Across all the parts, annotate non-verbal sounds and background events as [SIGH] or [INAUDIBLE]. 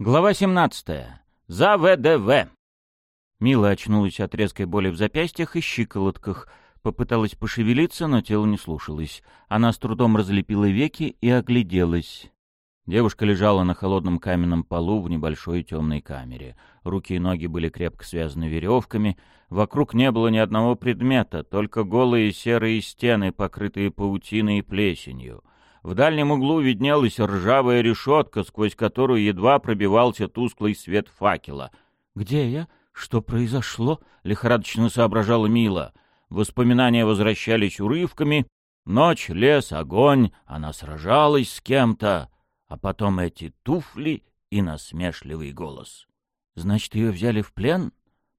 Глава 17. За ВДВ. Мила очнулась от резкой боли в запястьях и щиколотках. Попыталась пошевелиться, но тело не слушалось. Она с трудом разлепила веки и огляделась. Девушка лежала на холодном каменном полу в небольшой темной камере. Руки и ноги были крепко связаны веревками. Вокруг не было ни одного предмета, только голые серые стены, покрытые паутиной и плесенью. В дальнем углу виднелась ржавая решетка, сквозь которую едва пробивался тусклый свет факела. «Где я? Что произошло?» — лихорадочно соображала Мила. Воспоминания возвращались урывками. Ночь, лес, огонь, она сражалась с кем-то. А потом эти туфли и насмешливый голос. «Значит, ее взяли в плен?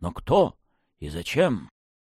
Но кто? И зачем?»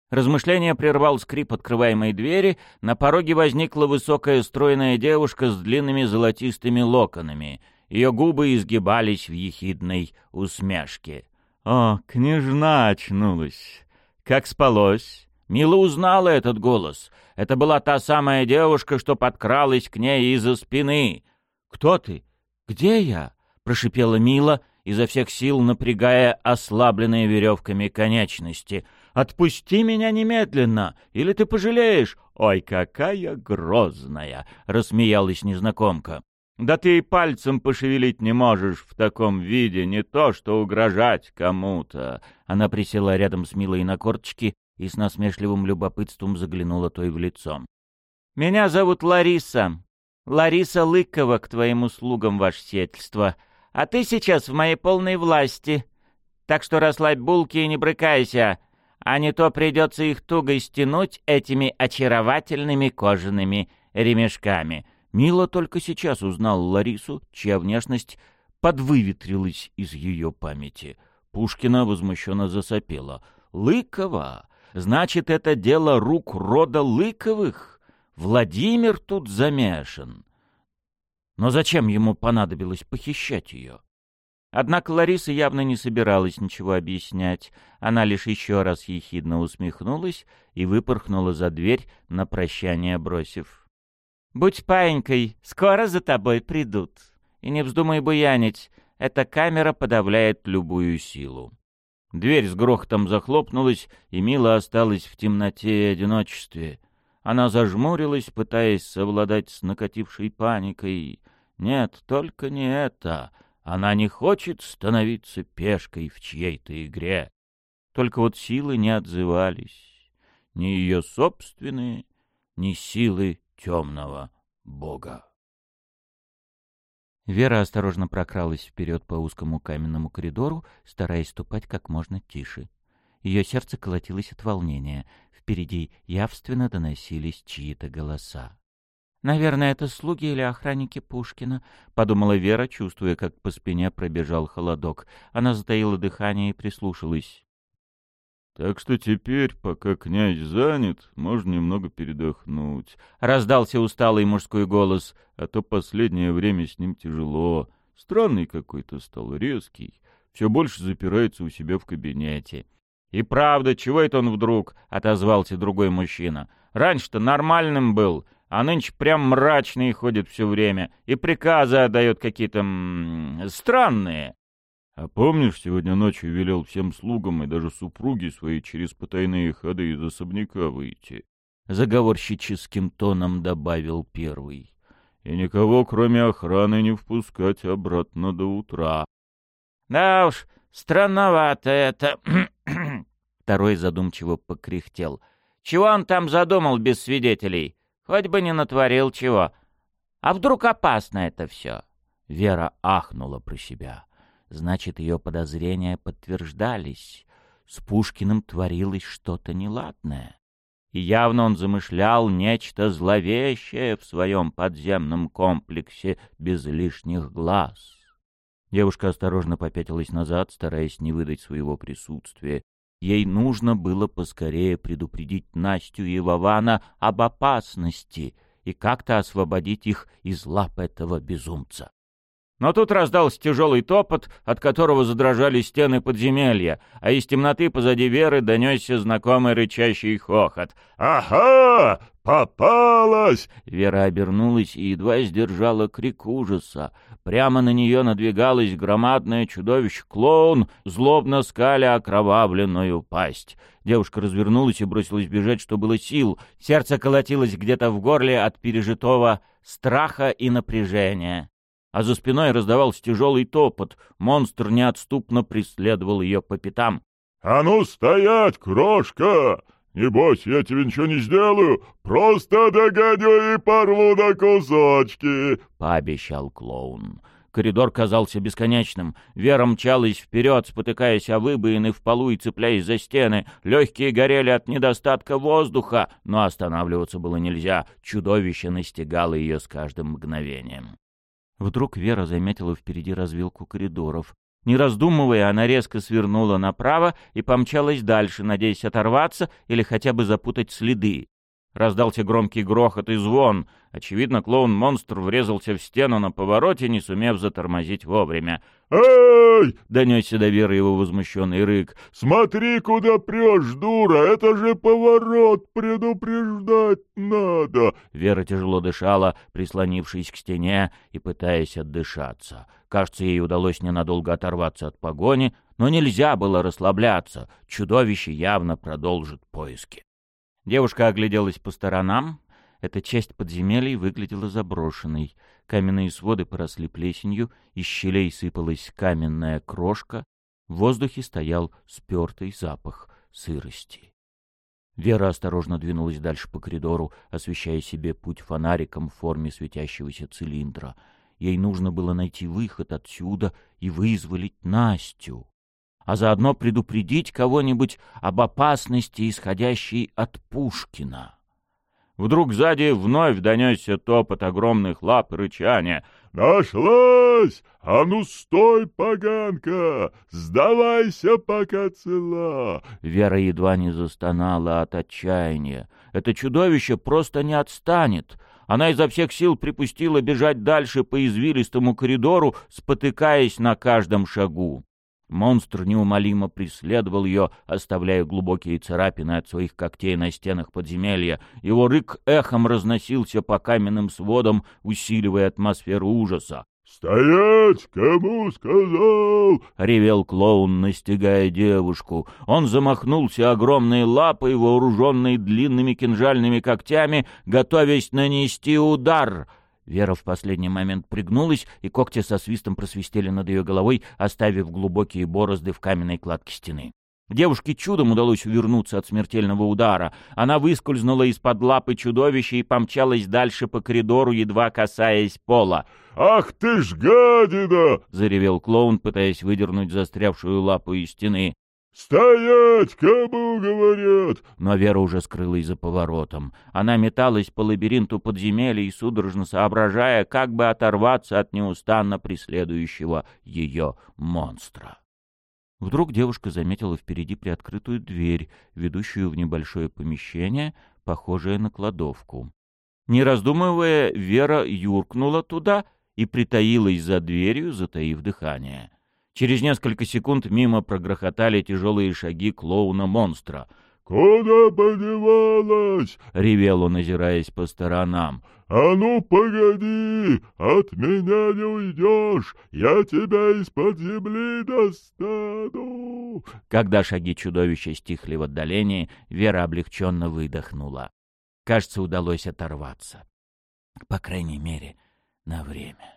Размышление прервал скрип открываемой двери. На пороге возникла высокая стройная девушка с длинными золотистыми локонами. Ее губы изгибались в ехидной усмешке. «О, княжна очнулась! Как спалось?» Мила узнала этот голос. Это была та самая девушка, что подкралась к ней из-за спины. «Кто ты? Где я?» — прошипела Мила, изо всех сил напрягая ослабленные веревками конечности — Отпусти меня немедленно, или ты пожалеешь. Ой, какая грозная, рассмеялась незнакомка. Да ты и пальцем пошевелить не можешь в таком виде, не то что угрожать кому-то. Она присела рядом с Милой на корточки и с насмешливым любопытством заглянула той в лицо. Меня зовут Лариса. Лариса Лыкова к твоим услугам, ваше сельство. А ты сейчас в моей полной власти. Так что расслабь булки и не брыкайся а не то придется их туго стянуть этими очаровательными кожаными ремешками. Мила только сейчас узнал Ларису, чья внешность подвыветрилась из ее памяти. Пушкина возмущенно засопела. «Лыкова! Значит, это дело рук рода Лыковых? Владимир тут замешан!» Но зачем ему понадобилось похищать ее? Однако Лариса явно не собиралась ничего объяснять. Она лишь еще раз ехидно усмехнулась и выпорхнула за дверь, на прощание бросив. «Будь паинькой, скоро за тобой придут. И не вздумай буянить, эта камера подавляет любую силу». Дверь с грохотом захлопнулась, и Мила осталась в темноте и одиночестве. Она зажмурилась, пытаясь совладать с накатившей паникой. «Нет, только не это!» Она не хочет становиться пешкой в чьей-то игре. Только вот силы не отзывались. Ни ее собственные, ни силы темного бога. Вера осторожно прокралась вперед по узкому каменному коридору, стараясь ступать как можно тише. Ее сердце колотилось от волнения. Впереди явственно доносились чьи-то голоса. «Наверное, это слуги или охранники Пушкина», — подумала Вера, чувствуя, как по спине пробежал холодок. Она затаила дыхание и прислушалась. «Так что теперь, пока князь занят, можно немного передохнуть», — раздался усталый мужской голос. «А то последнее время с ним тяжело. Странный какой-то стал, резкий. Все больше запирается у себя в кабинете». «И правда, чего это он вдруг?» — отозвался другой мужчина. «Раньше-то нормальным был» а нынче прям мрачный ходит все время и приказы отдает какие-то странные. А помнишь, сегодня ночью велел всем слугам и даже супруге своей через потайные ходы из особняка выйти? Заговорщическим тоном добавил первый. И никого, кроме охраны, не впускать обратно до утра. Да уж, странновато это. [CLEARS THROAT] Второй задумчиво покряхтел. Чего он там задумал без свидетелей? Хоть бы не натворил чего. А вдруг опасно это все? Вера ахнула про себя. Значит, ее подозрения подтверждались. С Пушкиным творилось что-то неладное. И явно он замышлял нечто зловещее в своем подземном комплексе без лишних глаз. Девушка осторожно попятилась назад, стараясь не выдать своего присутствия, Ей нужно было поскорее предупредить Настю и Вована об опасности и как-то освободить их из лап этого безумца. Но тут раздался тяжелый топот, от которого задрожали стены подземелья, а из темноты позади Веры донесся знакомый рычащий хохот. «Ага! Попалась!» Вера обернулась и едва сдержала крик ужаса. Прямо на нее надвигалось громадное чудовище-клоун, злобно скаля окровавленную пасть. Девушка развернулась и бросилась бежать, что было сил. Сердце колотилось где-то в горле от пережитого страха и напряжения а за спиной раздавался тяжелый топот. Монстр неотступно преследовал ее по пятам. — А ну стоять, крошка! Небось, я тебе ничего не сделаю, просто догоню и порву на кусочки! — пообещал клоун. Коридор казался бесконечным. Вера мчалась вперед, спотыкаясь о выбоины в полу и цепляясь за стены. Легкие горели от недостатка воздуха, но останавливаться было нельзя. Чудовище настигало ее с каждым мгновением. Вдруг Вера заметила впереди развилку коридоров. Не раздумывая, она резко свернула направо и помчалась дальше, надеясь оторваться или хотя бы запутать следы. Раздался громкий грохот и звон. Очевидно, клоун-монстр врезался в стену на повороте, не сумев затормозить вовремя. «Эй!» — донесся до Веры его возмущенный рык. «Смотри, куда прешь, дура! Это же поворот! Предупреждать надо!» Вера тяжело дышала, прислонившись к стене и пытаясь отдышаться. Кажется, ей удалось ненадолго оторваться от погони, но нельзя было расслабляться. Чудовище явно продолжит поиски. Девушка огляделась по сторонам. Эта часть подземелий выглядела заброшенной. Каменные своды поросли плесенью, из щелей сыпалась каменная крошка. В воздухе стоял спертый запах сырости. Вера осторожно двинулась дальше по коридору, освещая себе путь фонариком в форме светящегося цилиндра. Ей нужно было найти выход отсюда и вызволить Настю а заодно предупредить кого-нибудь об опасности, исходящей от Пушкина. Вдруг сзади вновь донесся топот огромных лап и рычания. «Нашлась! А ну стой, поганка! Сдавайся, пока цела!» Вера едва не застонала от отчаяния. Это чудовище просто не отстанет. Она изо всех сил припустила бежать дальше по извилистому коридору, спотыкаясь на каждом шагу. Монстр неумолимо преследовал ее, оставляя глубокие царапины от своих когтей на стенах подземелья. Его рык эхом разносился по каменным сводам, усиливая атмосферу ужаса. «Стоять! Кому сказал?» — ревел клоун, настигая девушку. Он замахнулся огромной лапой, вооруженной длинными кинжальными когтями, готовясь нанести удар — Вера в последний момент пригнулась, и когти со свистом просвистели над ее головой, оставив глубокие борозды в каменной кладке стены. Девушке чудом удалось увернуться от смертельного удара. Она выскользнула из-под лапы чудовища и помчалась дальше по коридору, едва касаясь пола. «Ах ты ж гадина!» — заревел клоун, пытаясь выдернуть застрявшую лапу из стены. «Стоять! Кому говорят?» Но Вера уже скрылась за поворотом. Она металась по лабиринту подземелья, судорожно соображая, как бы оторваться от неустанно преследующего ее монстра. Вдруг девушка заметила впереди приоткрытую дверь, ведущую в небольшое помещение, похожее на кладовку. Не раздумывая, Вера юркнула туда и притаилась за дверью, затаив дыхание. Через несколько секунд мимо прогрохотали тяжелые шаги клоуна-монстра. «Куда подевалась?» — ревел он, озираясь по сторонам. «А ну, погоди! От меня не уйдешь! Я тебя из-под земли достану!» Когда шаги чудовища стихли в отдалении, Вера облегченно выдохнула. Кажется, удалось оторваться. По крайней мере, на время.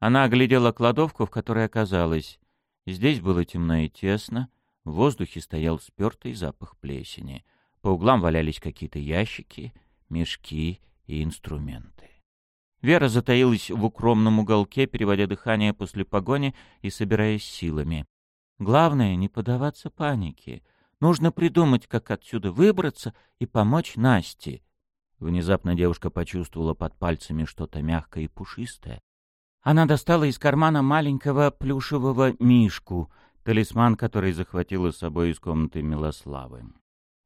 Она оглядела кладовку, в которой оказалась. Здесь было темно и тесно, в воздухе стоял спертый запах плесени. По углам валялись какие-то ящики, мешки и инструменты. Вера затаилась в укромном уголке, переводя дыхание после погони и собираясь силами. Главное — не поддаваться панике. Нужно придумать, как отсюда выбраться и помочь Насте. Внезапно девушка почувствовала под пальцами что-то мягкое и пушистое. Она достала из кармана маленького плюшевого мишку, талисман, который захватила с собой из комнаты Милославы.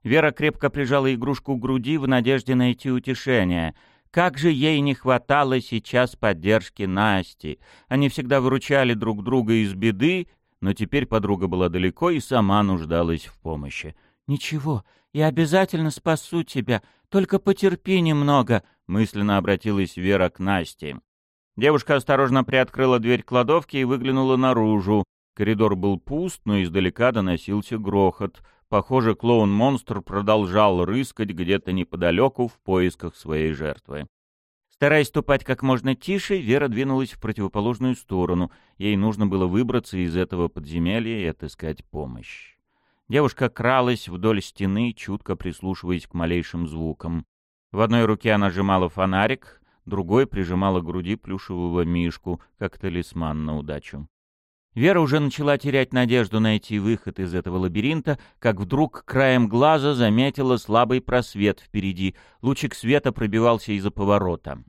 Вера крепко прижала игрушку к груди в надежде найти утешение. Как же ей не хватало сейчас поддержки Насти. Они всегда выручали друг друга из беды, но теперь подруга была далеко и сама нуждалась в помощи. «Ничего, я обязательно спасу тебя, только потерпи немного», — мысленно обратилась Вера к Насте. Девушка осторожно приоткрыла дверь кладовки и выглянула наружу. Коридор был пуст, но издалека доносился грохот. Похоже, клоун-монстр продолжал рыскать где-то неподалеку в поисках своей жертвы. Стараясь ступать как можно тише, Вера двинулась в противоположную сторону. Ей нужно было выбраться из этого подземелья и отыскать помощь. Девушка кралась вдоль стены, чутко прислушиваясь к малейшим звукам. В одной руке она сжимала фонарик, другой прижимала к груди плюшевого мишку, как талисман на удачу. Вера уже начала терять надежду найти выход из этого лабиринта, как вдруг краем глаза заметила слабый просвет впереди. Лучик света пробивался из-за поворота.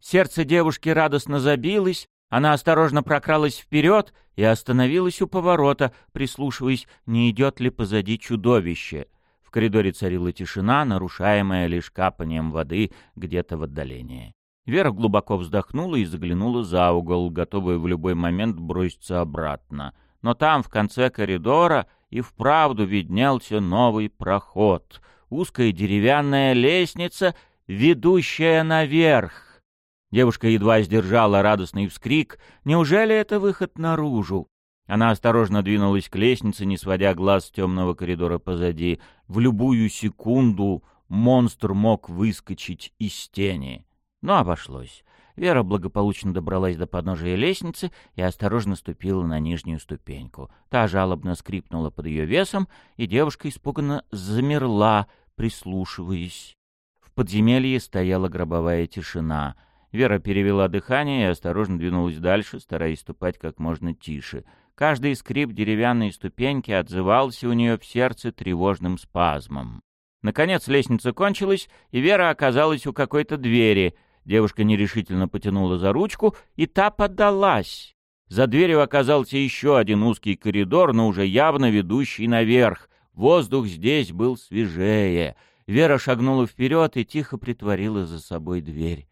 Сердце девушки радостно забилось, она осторожно прокралась вперед и остановилась у поворота, прислушиваясь, не идет ли позади чудовище. В коридоре царила тишина, нарушаемая лишь капанием воды где-то в отдалении. Вера глубоко вздохнула и заглянула за угол, готовая в любой момент броситься обратно. Но там, в конце коридора, и вправду виднелся новый проход. Узкая деревянная лестница, ведущая наверх. Девушка едва сдержала радостный вскрик. Неужели это выход наружу? Она осторожно двинулась к лестнице, не сводя глаз с темного коридора позади. В любую секунду монстр мог выскочить из тени. Но обошлось. Вера благополучно добралась до подножия лестницы и осторожно ступила на нижнюю ступеньку. Та жалобно скрипнула под ее весом, и девушка испуганно замерла, прислушиваясь. В подземелье стояла гробовая тишина. Вера перевела дыхание и осторожно двинулась дальше, стараясь ступать как можно тише. Каждый скрип деревянной ступеньки отзывался у нее в сердце тревожным спазмом. Наконец лестница кончилась, и Вера оказалась у какой-то двери — Девушка нерешительно потянула за ручку, и та поддалась. За дверью оказался еще один узкий коридор, но уже явно ведущий наверх. Воздух здесь был свежее. Вера шагнула вперед и тихо притворила за собой дверь.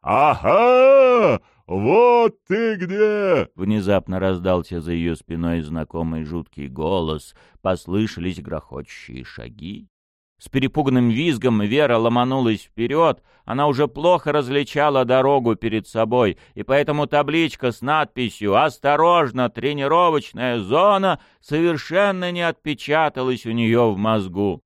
«Ага! Вот ты где!» Внезапно раздался за ее спиной знакомый жуткий голос. Послышались грохочущие шаги. С перепуганным визгом Вера ломанулась вперед, она уже плохо различала дорогу перед собой, и поэтому табличка с надписью «Осторожно, тренировочная зона» совершенно не отпечаталась у нее в мозгу.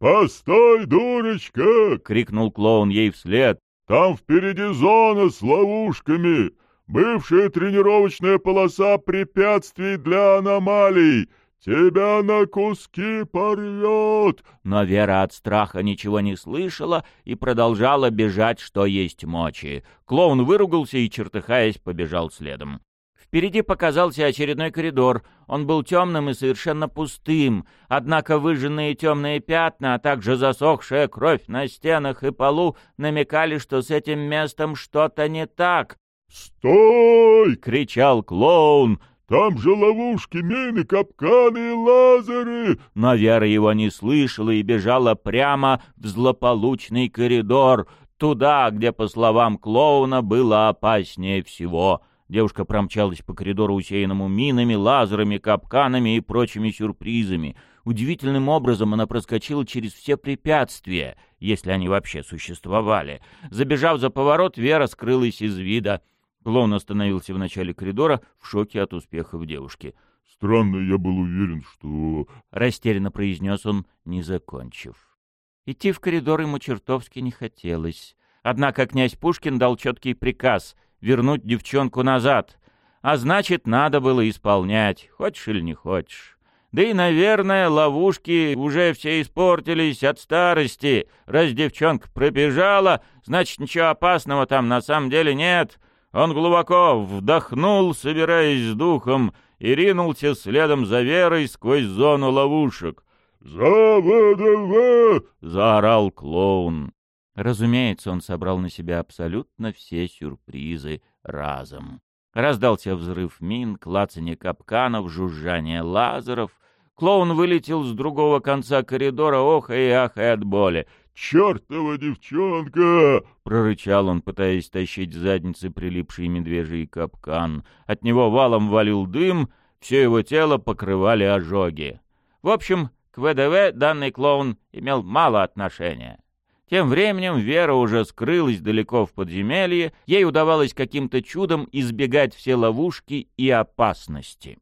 «Постой, дурочка!» — крикнул клоун ей вслед. «Там впереди зона с ловушками, бывшая тренировочная полоса препятствий для аномалий». «Тебя на куски порвет!» Но Вера от страха ничего не слышала и продолжала бежать, что есть мочи. Клоун выругался и, чертыхаясь, побежал следом. Впереди показался очередной коридор. Он был темным и совершенно пустым, однако выжженные темные пятна, а также засохшая кровь на стенах и полу намекали, что с этим местом что-то не так. «Стой!» — кричал клоун. Там же ловушки, мины, капканы и лазеры!» Но Вера его не слышала и бежала прямо в злополучный коридор, туда, где, по словам клоуна, было опаснее всего. Девушка промчалась по коридору, усеянному минами, лазерами, капканами и прочими сюрпризами. Удивительным образом она проскочила через все препятствия, если они вообще существовали. Забежав за поворот, Вера скрылась из вида — Клоун остановился в начале коридора в шоке от успехов девушки. «Странно, я был уверен, что...» — растерянно произнес он, не закончив. Идти в коридор ему чертовски не хотелось. Однако князь Пушкин дал четкий приказ — вернуть девчонку назад. А значит, надо было исполнять, хочешь или не хочешь. Да и, наверное, ловушки уже все испортились от старости. Раз девчонка пробежала, значит, ничего опасного там на самом деле нет. Он глубоко вдохнул, собираясь с духом, и ринулся следом за Верой сквозь зону ловушек. «За ВДВ!» — заорал клоун. Разумеется, он собрал на себя абсолютно все сюрпризы разом. Раздался взрыв мин, клацанье капканов, жужжание лазеров. Клоун вылетел с другого конца коридора, охая и ахая от боли. «Чертова девчонка!» — прорычал он, пытаясь тащить с задницы прилипший медвежий капкан. От него валом валил дым, все его тело покрывали ожоги. В общем, к ВДВ данный клоун имел мало отношения. Тем временем Вера уже скрылась далеко в подземелье, ей удавалось каким-то чудом избегать все ловушки и опасности.